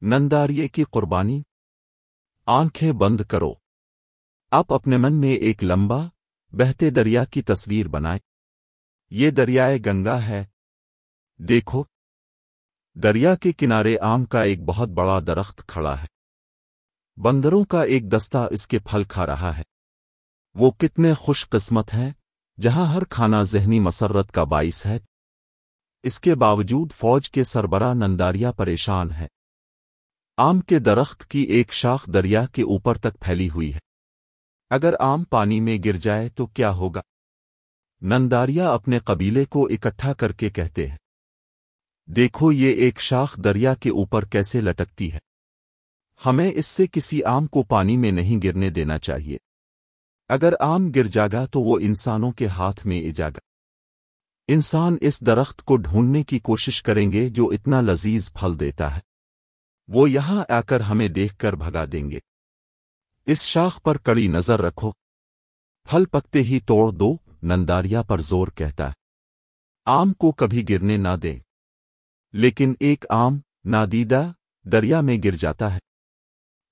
ننداریے کی قربانی۔ آنکھیں بند کرو۔ آپ اپنے من میں ایک لمبا، بہتے دریا کی تصویر بنائیں۔ یہ دریائے گنگا ہے۔ دیکھو۔ دریا کے کنارے آم کا ایک بہت بڑا درخت کھڑا ہے۔ بندروں کا ایک دستہ اس کے پھل کھا رہا ہے۔ وہ کتنے خوش قسمت ہیں، جہاں ہر کھانا ذہنی مسرت کا باعث ہے۔ اس کے باوجود فوج کے سربراہ ننداریا پریشان ہے آم کے درخت کی ایک شاخ دریا کے اوپر تک پھیلی ہوئی ہے۔ اگر آم پانی میں گر جائے تو کیا ہوگا؟ ننداریا اپنے قبیلے کو اکٹھا کر کے کہتے ہیں۔ دیکھو یہ ایک شاخ دریا کے اوپر کیسے لٹکتی ہے۔ ہمیں اس سے کسی آم کو پانی میں نہیں گرنے دینا چاہیے۔ اگر آم گر جاگا تو وہ انسانوں کے ہاتھ میں اجاگا انسان اس درخت کو ڈھونڈنے کی کوشش کریں گے جو اتنا لذیذ پھل دیتا ہے۔ وہ یہاں آ کر ہمیں دیکھ کر بھگا دیں گے۔ اس شاخ پر کڑی نظر رکھو۔ پھل پکتے ہی توڑ دو، ننداریا پر زور کہتا ہے۔ آم کو کبھی گرنے نہ دیں۔ لیکن ایک آم نادیدہ دریا میں گر جاتا ہے۔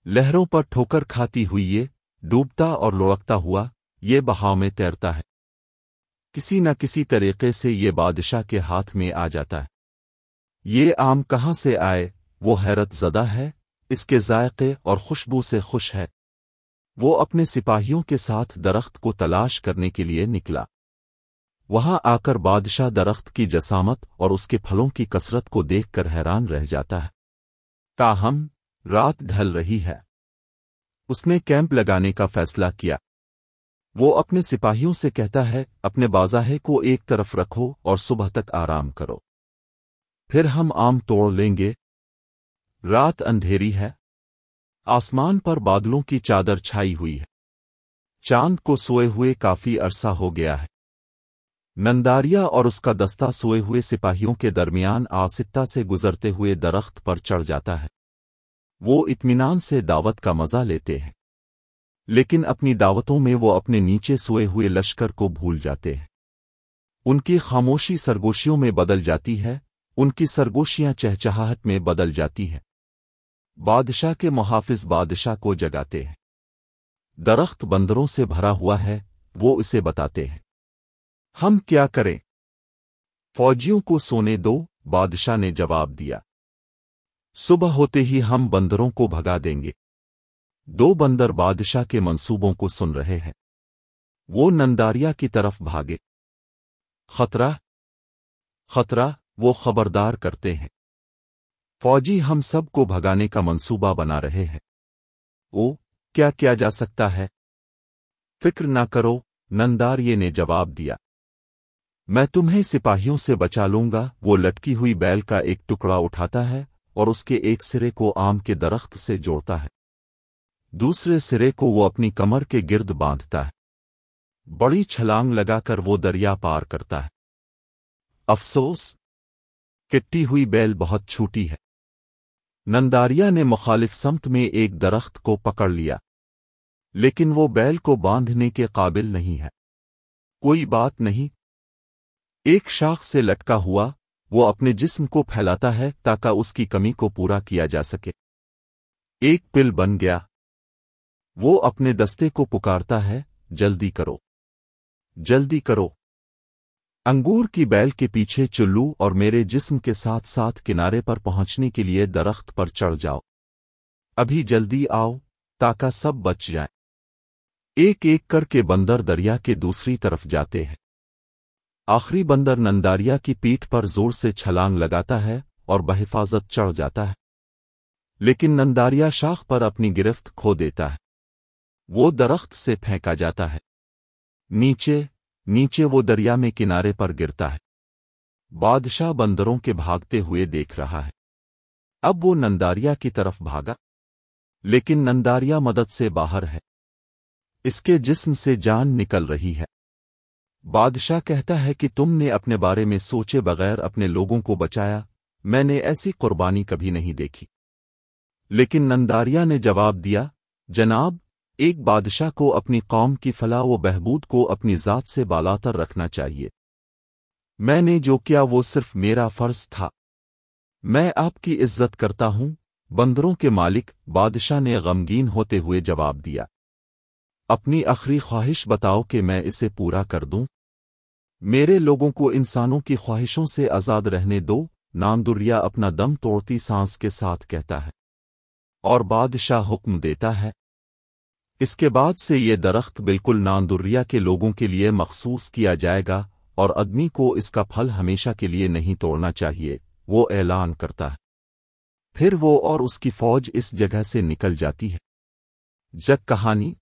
لہروں پر ٹھوکر کھاتی ہوئی یہ ڈوبتا اور لڑکتا ہوا یہ بہاؤ میں تیرتا ہے۔ کسی نہ کسی طریقے سے یہ بادشاہ کے ہاتھ میں آ جاتا ہے۔ یہ آم کہاں سے آئے؟ وہ حیرت زدہ ہے، اس کے ذائقے اور خوشبو سے خوش ہے۔ وہ اپنے سپاہیوں کے ساتھ درخت کو تلاش کرنے کے لیے نکلا۔ وہاں آ کر بادشاہ درخت کی جسامت اور اس کے پھلوں کی کثرت کو دیکھ کر حیران رہ جاتا ہے۔ تاہم، رات ڈھل رہی ہے۔ اس نے کیمپ لگانے کا فیصلہ کیا۔ وہ اپنے سپاہیوں سے کہتا ہے، اپنے بازاہے کو ایک طرف رکھو اور صبح تک آرام کرو۔ پھر ہم آم توڑ لیں گے۔ رات اندھیری ہے۔ آسمان پر بادلوں کی چادر چھائی ہوئی ہے۔ چاند کو سوئے ہوئے کافی عرصہ ہو گیا ہے۔ ننداریا اور اس کا دستہ سوئے ہوئے سپاہیوں کے درمیان آستہ سے گزرتے ہوئے درخت پر چڑھ جاتا ہے۔ وہ اطمینان سے دعوت کا مزہ لیتے ہیں۔ لیکن اپنی دعوتوں میں وہ اپنے نیچے سوئے ہوئے لشکر کو بھول جاتے ہیں۔ ان کی خاموشی سرگوشیوں میں بدل جاتی ہے۔ ان کی سرگوشیاں چہچہاہٹ میں بدل جاتی ہیں۔ بادشاہ کے محافظ بادشاہ کو جگاتے ہیں۔ درخت بندروں سے بھرا ہوا ہے، وہ اسے بتاتے ہیں۔ ہم کیا کریں؟ فوجیوں کو سونے دو، بادشاہ نے جواب دیا۔ صبح ہوتے ہی ہم بندروں کو بھگا دیں گے۔ دو بندر بادشاہ کے منصوبوں کو سن رہے ہیں۔ وہ ننداریا کی طرف بھاگے۔ خطرہ؟ خطرہ، وہ خبردار کرتے ہیں۔ فوجی ہم سب کو بھگانے کا منصوبہ بنا رہے ہیں۔ او کیا کیا جا سکتا ہے؟ فکر نہ کرو ننداریہ نے جواب دیا۔ میں تمہیں سپاہیوں سے بچا لوں گا، وہ لٹکی ہوئی بیل کا ایک ٹکڑا اٹھاتا ہے اور اس کے ایک سرے کو آم کے درخت سے جوڑتا ہے۔ دوسرے سرے کو وہ اپنی کمر کے گرد باندھتا ہے۔ بڑی چھلانگ لگا کر وہ دریا پار کرتا ہے۔ افسوس، کٹی ہوئی بیل بہت چھوٹی ہے۔ ننداریا نے مخالف سمت میں ایک درخت کو پکڑ لیا۔ لیکن وہ بیل کو باندھنے کے قابل نہیں ہے۔ کوئی بات نہیں۔ ایک شاخ سے لٹکا ہوا، وہ اپنے جسم کو پھیلاتا ہے تاکہ اس کی کمی کو پورا کیا جا سکے۔ ایک پل بن گیا۔ وہ اپنے دستے کو پکارتا ہے، جلدی کرو۔ جلدی کرو۔ انگور کی بیل کے پیچھے چلو اور میرے جسم کے ساتھ ساتھ کنارے پر پہنچنے کے لیے درخت پر چڑھ جاؤ۔ ابھی جلدی آؤ تاکہ سب بچ جائیں۔ ایک ایک کر کے بندر دریا کے دوسری طرف جاتے ہیں۔ آخری بندر ننداریا کی پیٹھ پر زور سے چھلانگ لگاتا ہے اور بحفاظت چڑھ جاتا ہے۔ لیکن ننداریا شاخ پر اپنی گرفت کھو دیتا ہے۔ وہ درخت سے پھینکا جاتا ہے۔ نیچے نیچے وہ دریا میں کنارے پر گرتا ہے۔ بادشاہ بندروں کے بھاگتے ہوئے دیکھ رہا ہے۔ اب وہ ننداریا کی طرف بھاگا۔ لیکن ننداریا مدد سے باہر ہے۔ اس کے جسم سے جان نکل رہی ہے۔ بادشاہ کہتا ہے کہ تم نے اپنے بارے میں سوچے بغیر اپنے لوگوں کو بچایا۔ میں نے ایسی قربانی کبھی نہیں دیکھی۔ لیکن ننداریا نے جواب دیا، جناب ایک بادشاہ کو اپنی قوم کی فلاح و بہبود کو اپنی ذات سے بالاتر رکھنا چاہیے۔ میں نے جو کیا وہ صرف میرا فرض تھا۔ میں آپ کی عزت کرتا ہوں۔ بندروں کے مالک بادشاہ نے غمگین ہوتے ہوئے جواب دیا۔ اپنی آخری خواہش بتاؤ کہ میں اسے پورا کر دوں۔ میرے لوگوں کو انسانوں کی خواہشوں سے آزاد رہنے دو۔ ناندریا اپنا دم توڑتی سانس کے ساتھ کہتا ہے اور بادشاہ حکم دیتا ہے۔ اس کے بعد سے یہ درخت بالکل ناندریا کے لوگوں کے لیے مخصوص کیا جائے گا، اور آدمی کو اس کا پھل ہمیشہ کے لیے نہیں توڑنا چاہیے، وہ اعلان کرتا ہے۔ پھر وہ اور اس کی فوج اس جگہ سے نکل جاتی ہے۔ جگ کہانی